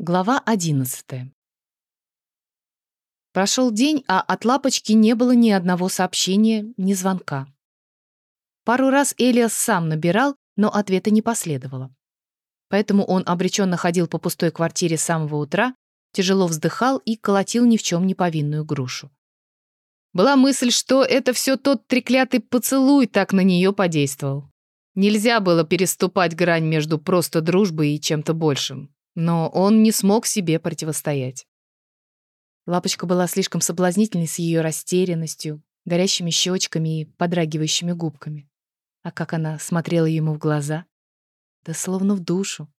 Глава 11. Прошел день, а от Лапочки не было ни одного сообщения, ни звонка. Пару раз Элиас сам набирал, но ответа не последовало. Поэтому он обреченно ходил по пустой квартире с самого утра, тяжело вздыхал и колотил ни в чем не повинную грушу. Была мысль, что это все тот треклятый поцелуй так на нее подействовал. Нельзя было переступать грань между просто дружбой и чем-то большим но он не смог себе противостоять. Лапочка была слишком соблазнительной с ее растерянностью, горящими щечками и подрагивающими губками. А как она смотрела ему в глаза? Да словно в душу.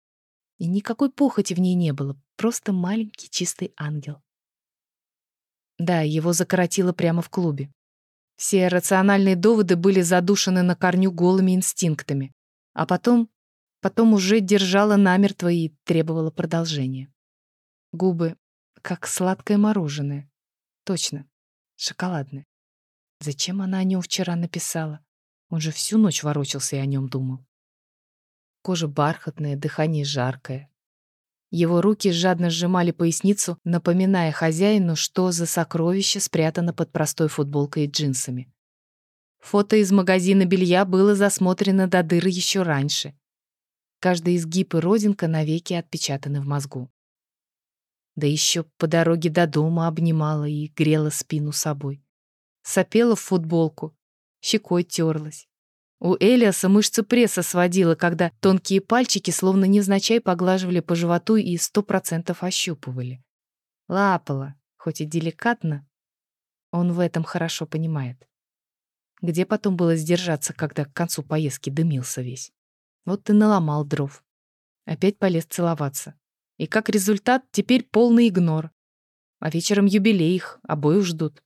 И никакой похоти в ней не было, просто маленький чистый ангел. Да, его закоротило прямо в клубе. Все рациональные доводы были задушены на корню голыми инстинктами. А потом Потом уже держала намертво и требовала продолжения. Губы, как сладкое мороженое. Точно, шоколадное. Зачем она о нем вчера написала? Он же всю ночь ворочался и о нем думал. Кожа бархатная, дыхание жаркое. Его руки жадно сжимали поясницу, напоминая хозяину, что за сокровище спрятано под простой футболкой и джинсами. Фото из магазина белья было засмотрено до дыры еще раньше. Каждый изгиб и родинка навеки отпечатаны в мозгу. Да еще по дороге до дома обнимала и грела спину собой. Сопела в футболку, щекой терлась. У Элиаса мышцы пресса сводила, когда тонкие пальчики словно невзначай поглаживали по животу и сто процентов ощупывали. Лапала, хоть и деликатно, он в этом хорошо понимает. Где потом было сдержаться, когда к концу поездки дымился весь? Вот ты наломал дров. Опять полез целоваться. И как результат теперь полный игнор. А вечером юбилей их, обоих ждут.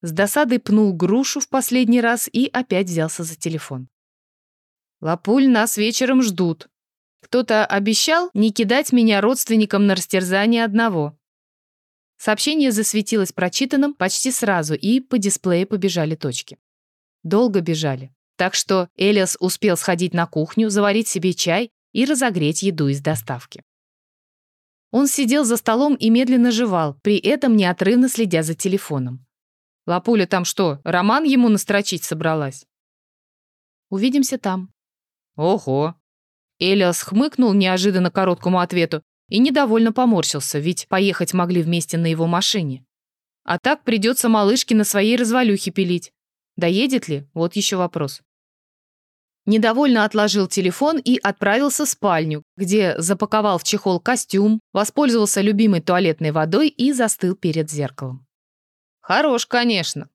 С досадой пнул грушу в последний раз и опять взялся за телефон. «Лапуль, нас вечером ждут. Кто-то обещал не кидать меня родственникам на растерзание одного». Сообщение засветилось прочитанным почти сразу, и по дисплею побежали точки. Долго бежали. Так что Элиас успел сходить на кухню, заварить себе чай и разогреть еду из доставки. Он сидел за столом и медленно жевал, при этом неотрывно следя за телефоном. «Лапуля там что, роман ему настрочить собралась?» «Увидимся там». «Ого!» Элиас хмыкнул неожиданно короткому ответу и недовольно поморщился, ведь поехать могли вместе на его машине. А так придется малышке на своей развалюхе пилить. Доедет ли? Вот еще вопрос. Недовольно отложил телефон и отправился в спальню, где запаковал в чехол костюм, воспользовался любимой туалетной водой и застыл перед зеркалом. Хорош, конечно.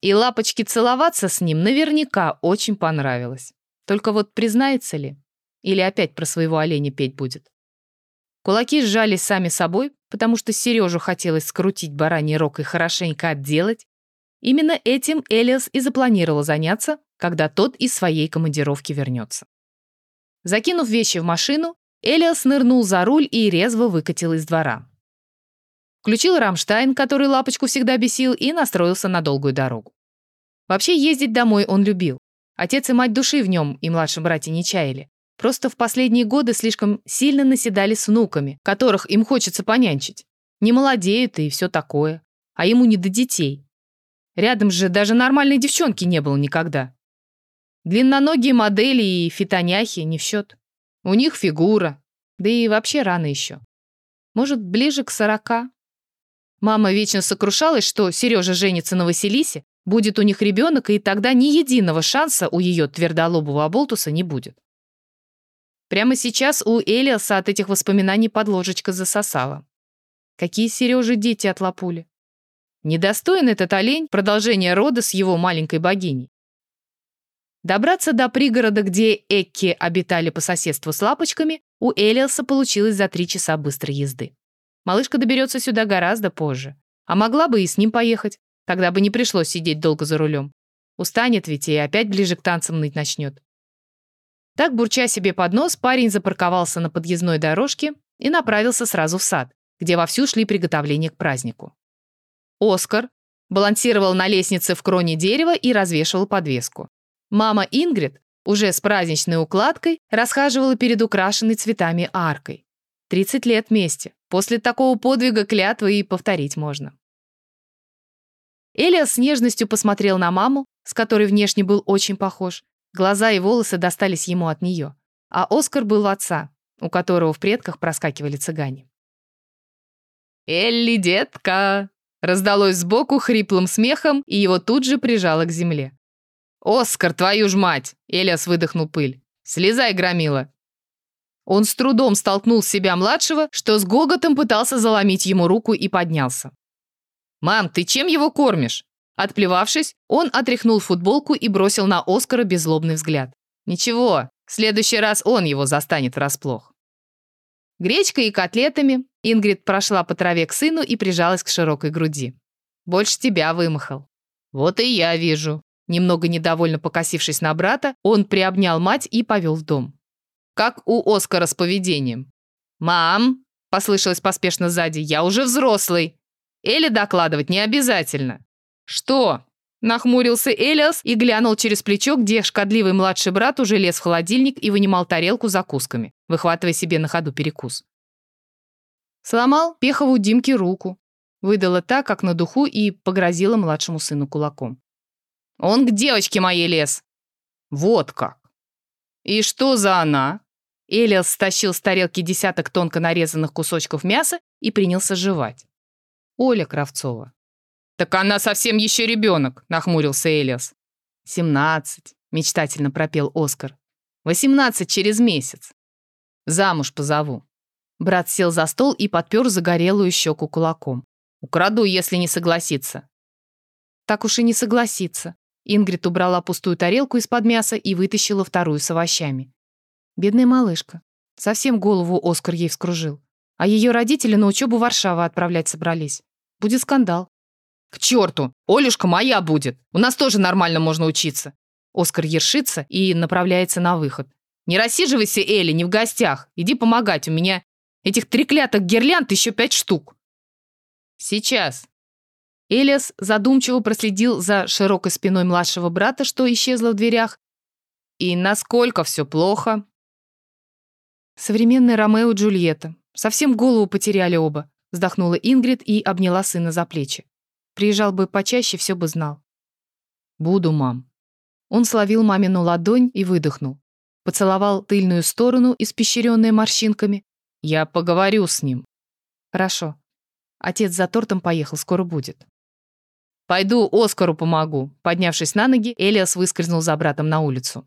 И лапочки целоваться с ним наверняка очень понравилось. Только вот признается ли? Или опять про своего оленя петь будет? Кулаки сжались сами собой, потому что Сережу хотелось скрутить бараний рог и хорошенько отделать, Именно этим Элиас и запланировал заняться, когда тот из своей командировки вернется. Закинув вещи в машину, Элиас нырнул за руль и резво выкатил из двора. Включил Рамштайн, который лапочку всегда бесил, и настроился на долгую дорогу. Вообще ездить домой он любил. Отец и мать души в нем и младшие братья не чаяли. Просто в последние годы слишком сильно наседали с внуками, которых им хочется понянчить. Не молодеют и все такое. А ему не до детей. Рядом же даже нормальной девчонки не было никогда. Длинноногие модели и фитоняхи не в счет. У них фигура, да и вообще рано еще. Может, ближе к сорока. Мама вечно сокрушалась, что Сережа женится на Василисе, будет у них ребенок, и тогда ни единого шанса у ее твердолобого оболтуса не будет. Прямо сейчас у Элиаса от этих воспоминаний подложечка засосала. Какие Сережи дети от Лапули? Недостоин этот олень продолжения рода с его маленькой богиней. Добраться до пригорода, где Экки обитали по соседству с лапочками, у Элиаса получилось за три часа быстрой езды. Малышка доберется сюда гораздо позже. А могла бы и с ним поехать. Тогда бы не пришлось сидеть долго за рулем. Устанет ведь и опять ближе к танцам ныть начнет. Так, бурча себе под нос, парень запарковался на подъездной дорожке и направился сразу в сад, где вовсю шли приготовления к празднику. Оскар балансировал на лестнице в кроне дерева и развешивал подвеску. Мама Ингрид, уже с праздничной укладкой, расхаживала перед украшенной цветами аркой. 30 лет вместе. После такого подвига клятвы и повторить можно. Элиас с нежностью посмотрел на маму, с которой внешне был очень похож. Глаза и волосы достались ему от нее. А Оскар был у отца, у которого в предках проскакивали цыгане. «Элли, детка!» Раздалось сбоку хриплым смехом, и его тут же прижало к земле. «Оскар, твою ж мать!» Элиас выдохнул пыль. «Слезай, громила!» Он с трудом столкнул с себя младшего, что с гоготом пытался заломить ему руку и поднялся. «Мам, ты чем его кормишь?» Отплевавшись, он отряхнул футболку и бросил на Оскара беззлобный взгляд. «Ничего, в следующий раз он его застанет врасплох». Гречкой и котлетами Ингрид прошла по траве к сыну и прижалась к широкой груди. «Больше тебя вымахал». «Вот и я вижу». Немного недовольно покосившись на брата, он приобнял мать и повел в дом. «Как у Оскара с поведением». «Мам!» – послышалось поспешно сзади. «Я уже взрослый. Элли докладывать не обязательно». «Что?» – нахмурился Элиас и глянул через плечо, где шкодливый младший брат уже лез в холодильник и вынимал тарелку закусками, выхватывая себе на ходу перекус. Сломал Пехову Димке руку. Выдала так, как на духу, и погрозила младшему сыну кулаком. «Он к девочке моей лез!» «Вот как!» «И что за она?» Элиас стащил с тарелки десяток тонко нарезанных кусочков мяса и принялся жевать. Оля Кравцова. «Так она совсем еще ребенок», — нахмурился Элиас. «Семнадцать», — мечтательно пропел Оскар. «Восемнадцать через месяц. Замуж позову». Брат сел за стол и подпер загорелую щеку кулаком. «Украду, если не согласится». «Так уж и не согласится». Ингрид убрала пустую тарелку из-под мяса и вытащила вторую с овощами. Бедная малышка. Совсем голову Оскар ей вскружил. А ее родители на учебу в Варшаву отправлять собрались. Будет скандал. «К черту! Олюшка моя будет! У нас тоже нормально можно учиться!» Оскар ершится и направляется на выход. «Не рассиживайся, Элли, не в гостях. Иди помогать, у меня Этих треклятых гирлянд еще пять штук. Сейчас. Элиас задумчиво проследил за широкой спиной младшего брата, что исчезло в дверях. И насколько все плохо. Современный Ромео и Джульетта. Совсем голову потеряли оба. Вздохнула Ингрид и обняла сына за плечи. Приезжал бы почаще, все бы знал. «Буду, мам». Он словил мамину ладонь и выдохнул. Поцеловал тыльную сторону, испещренную морщинками, я поговорю с ним. Хорошо. Отец за тортом поехал, скоро будет. Пойду Оскару помогу. Поднявшись на ноги, Элиас выскользнул за братом на улицу.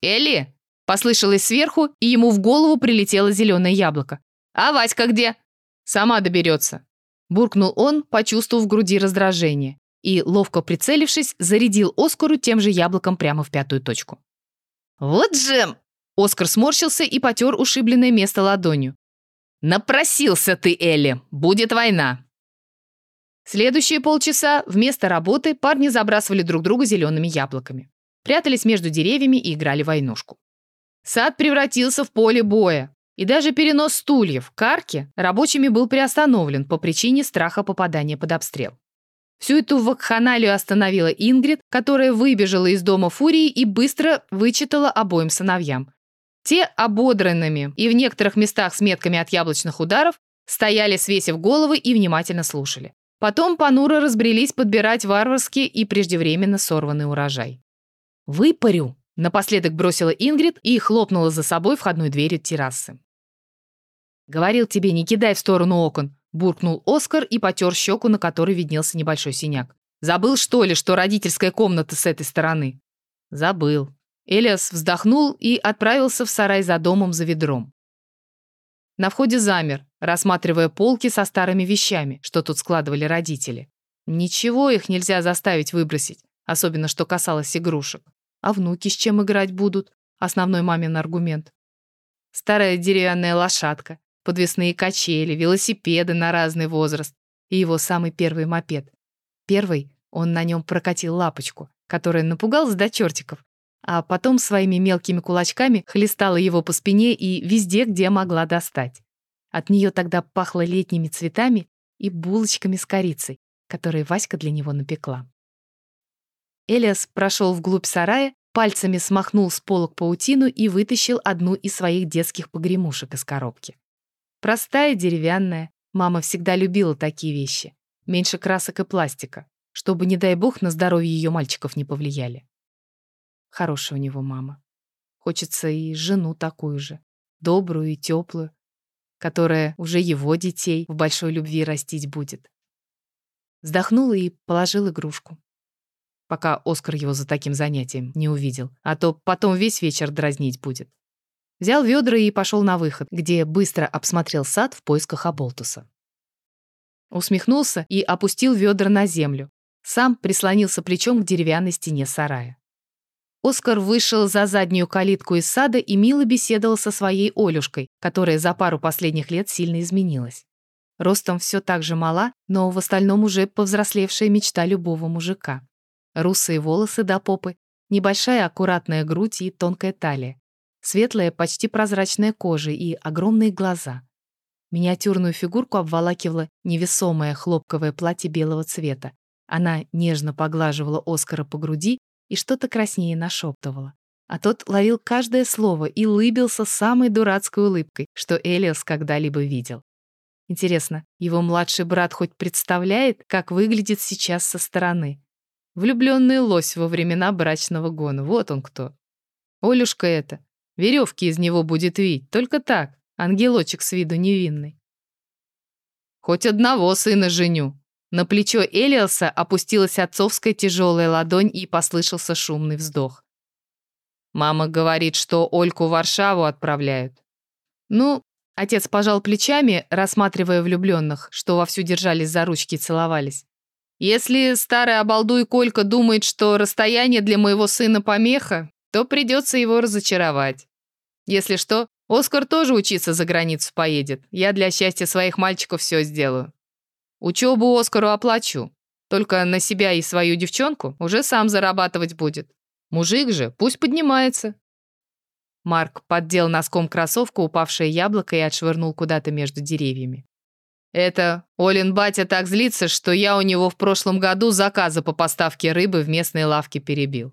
«Элли!» — послышалось сверху, и ему в голову прилетело зеленое яблоко. «А Васька где?» «Сама доберется», — буркнул он, почувствовав в груди раздражение, и, ловко прицелившись, зарядил Оскару тем же яблоком прямо в пятую точку. «Вот же!» Оскар сморщился и потер ушибленное место ладонью. «Напросился ты, Элли! Будет война!» Следующие полчаса вместо работы парни забрасывали друг друга зелеными яблоками. Прятались между деревьями и играли в войнушку. Сад превратился в поле боя. И даже перенос стульев к арке рабочими был приостановлен по причине страха попадания под обстрел. Всю эту вакханалию остановила Ингрид, которая выбежала из дома Фурии и быстро вычитала обоим сыновьям. Те ободранными и в некоторых местах с метками от яблочных ударов стояли, свесив головы и внимательно слушали. Потом понуро разбрелись подбирать варварский и преждевременно сорванный урожай. «Выпарю!» – напоследок бросила Ингрид и хлопнула за собой входной дверью террасы. «Говорил тебе, не кидай в сторону окон», – буркнул Оскар и потер щеку, на которой виднелся небольшой синяк. «Забыл, что ли, что родительская комната с этой стороны?» «Забыл», Элиас вздохнул и отправился в сарай за домом за ведром. На входе замер, рассматривая полки со старыми вещами, что тут складывали родители. Ничего их нельзя заставить выбросить, особенно что касалось игрушек. А внуки с чем играть будут? Основной мамин аргумент. Старая деревянная лошадка, подвесные качели, велосипеды на разный возраст и его самый первый мопед. Первый он на нем прокатил лапочку, которая напугалась до чертиков а потом своими мелкими кулачками хлестала его по спине и везде, где могла достать. От нее тогда пахло летними цветами и булочками с корицей, которые Васька для него напекла. Элиас прошел вглубь сарая пальцами смахнул с полок паутину и вытащил одну из своих детских погремушек из коробки. Простая, деревянная. Мама всегда любила такие вещи. Меньше красок и пластика, чтобы, не дай бог, на здоровье ее мальчиков не повлияли. Хорошая у него мама. Хочется и жену такую же, добрую и теплую, которая уже его детей в большой любви растить будет. Вздохнул и положил игрушку. Пока Оскар его за таким занятием не увидел, а то потом весь вечер дразнить будет. Взял ведра и пошел на выход, где быстро обсмотрел сад в поисках Аболтуса. Усмехнулся и опустил ведра на землю. Сам прислонился плечом к деревянной стене сарая. Оскар вышел за заднюю калитку из сада и мило беседовал со своей Олюшкой, которая за пару последних лет сильно изменилась. Ростом все так же мала, но в остальном уже повзрослевшая мечта любого мужика. Русые волосы до попы, небольшая аккуратная грудь и тонкая талия, светлая, почти прозрачная кожа и огромные глаза. Миниатюрную фигурку обволакивало невесомое хлопковое платье белого цвета. Она нежно поглаживала Оскара по груди и что-то краснее нашептывала. А тот ловил каждое слово и улыбился самой дурацкой улыбкой, что Элиас когда-либо видел. Интересно, его младший брат хоть представляет, как выглядит сейчас со стороны? Влюбленный лось во времена брачного гона. Вот он кто. Олюшка это. Веревки из него будет вить. Только так. Ангелочек с виду невинный. Хоть одного сына женю. На плечо Элиаса опустилась отцовская тяжелая ладонь и послышался шумный вздох. Мама говорит, что Ольку в Варшаву отправляют. Ну, отец пожал плечами, рассматривая влюбленных, что вовсю держались за ручки и целовались. Если старый обалдуй Колька думает, что расстояние для моего сына помеха, то придется его разочаровать. Если что, Оскар тоже учиться за границу поедет. Я для счастья своих мальчиков все сделаю. Учебу Оскару оплачу. Только на себя и свою девчонку уже сам зарабатывать будет. Мужик же пусть поднимается». Марк поддел носком кроссовку упавшее яблоко и отшвырнул куда-то между деревьями. «Это Олин батя так злится, что я у него в прошлом году заказы по поставке рыбы в местной лавке перебил».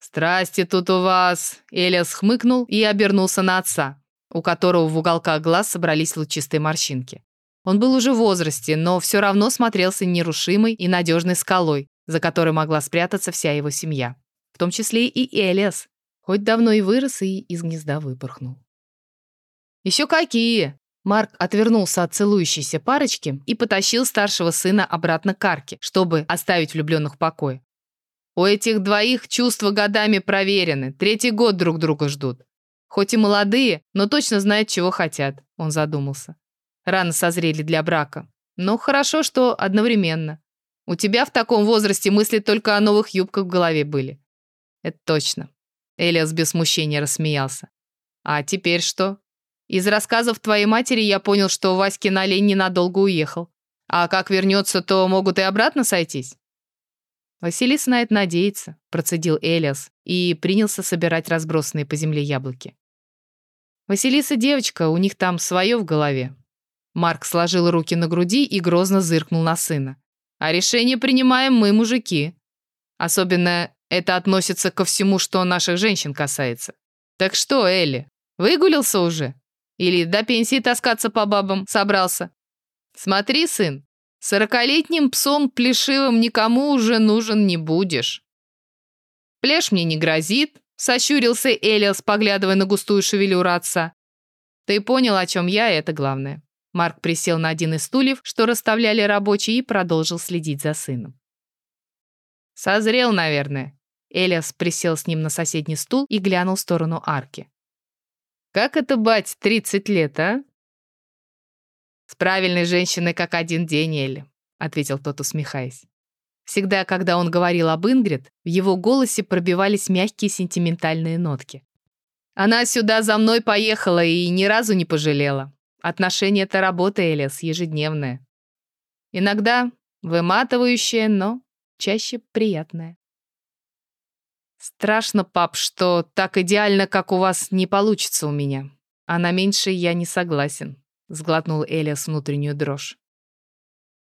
«Страсти тут у вас!» Элиас хмыкнул и обернулся на отца, у которого в уголках глаз собрались лучистые морщинки. Он был уже в возрасте, но все равно смотрелся нерушимой и надежной скалой, за которой могла спрятаться вся его семья. В том числе и Элиас, хоть давно и вырос и из гнезда выпорхнул. «Еще какие!» Марк отвернулся от целующейся парочки и потащил старшего сына обратно к арке, чтобы оставить влюбленных в покое. У этих двоих чувства годами проверены, третий год друг друга ждут. Хоть и молодые, но точно знают, чего хотят, он задумался. Рано созрели для брака. Но хорошо, что одновременно. У тебя в таком возрасте мысли только о новых юбках в голове были. Это точно. Элиас без смущения рассмеялся. А теперь что? Из рассказов твоей матери я понял, что Васькин олень ненадолго уехал. А как вернется, то могут и обратно сойтись. Василиса на это надеется, процедил Элиас и принялся собирать разбросанные по земле яблоки. Василиса девочка, у них там свое в голове. Марк сложил руки на груди и грозно зыркнул на сына. «А решение принимаем мы, мужики. Особенно это относится ко всему, что наших женщин касается. Так что, Элли, выгулился уже? Или до пенсии таскаться по бабам собрался? Смотри, сын, сорокалетним псом плешивым никому уже нужен не будешь». «Плешь мне не грозит», — сощурился Элиас, поглядывая на густую шевелюру отца. «Ты понял, о чем я, это главное». Марк присел на один из стульев, что расставляли рабочие, и продолжил следить за сыном. «Созрел, наверное». Элиас присел с ним на соседний стул и глянул в сторону арки. «Как это, бать, 30 лет, а?» «С правильной женщиной как один день, Элли», — ответил тот, усмехаясь. Всегда, когда он говорил об Ингрид, в его голосе пробивались мягкие сентиментальные нотки. «Она сюда за мной поехала и ни разу не пожалела. Отношения — это работа, Элиас, ежедневная. Иногда выматывающая, но чаще приятная. Страшно, пап, что так идеально, как у вас, не получится у меня. А на меньшее я не согласен, сглотнул Элиас внутреннюю дрожь.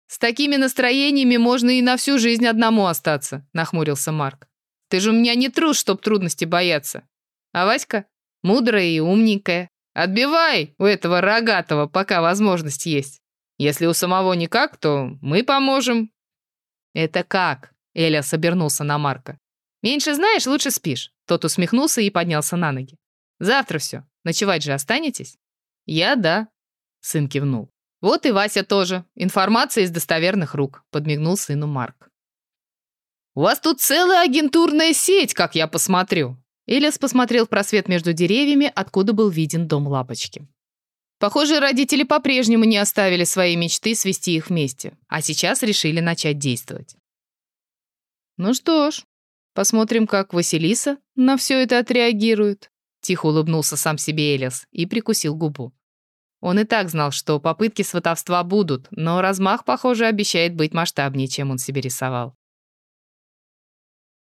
С такими настроениями можно и на всю жизнь одному остаться, нахмурился Марк. Ты же у меня не трус, чтоб трудности бояться. А Васька мудрая и умненькая. Отбивай у этого рогатого, пока возможность есть. Если у самого никак, то мы поможем». «Это как?» — Элиас обернулся на Марка. «Меньше знаешь, лучше спишь». Тот усмехнулся и поднялся на ноги. «Завтра все. Ночевать же останетесь?» «Я да», — сын кивнул. «Вот и Вася тоже. Информация из достоверных рук», — подмигнул сыну Марк. «У вас тут целая агентурная сеть, как я посмотрю». Элиас посмотрел в просвет между деревьями, откуда был виден дом Лапочки. Похоже, родители по-прежнему не оставили свои мечты свести их вместе, а сейчас решили начать действовать. Ну что ж, посмотрим, как Василиса на все это отреагирует. Тихо улыбнулся сам себе Элиас и прикусил губу. Он и так знал, что попытки сватовства будут, но размах, похоже, обещает быть масштабнее, чем он себе рисовал.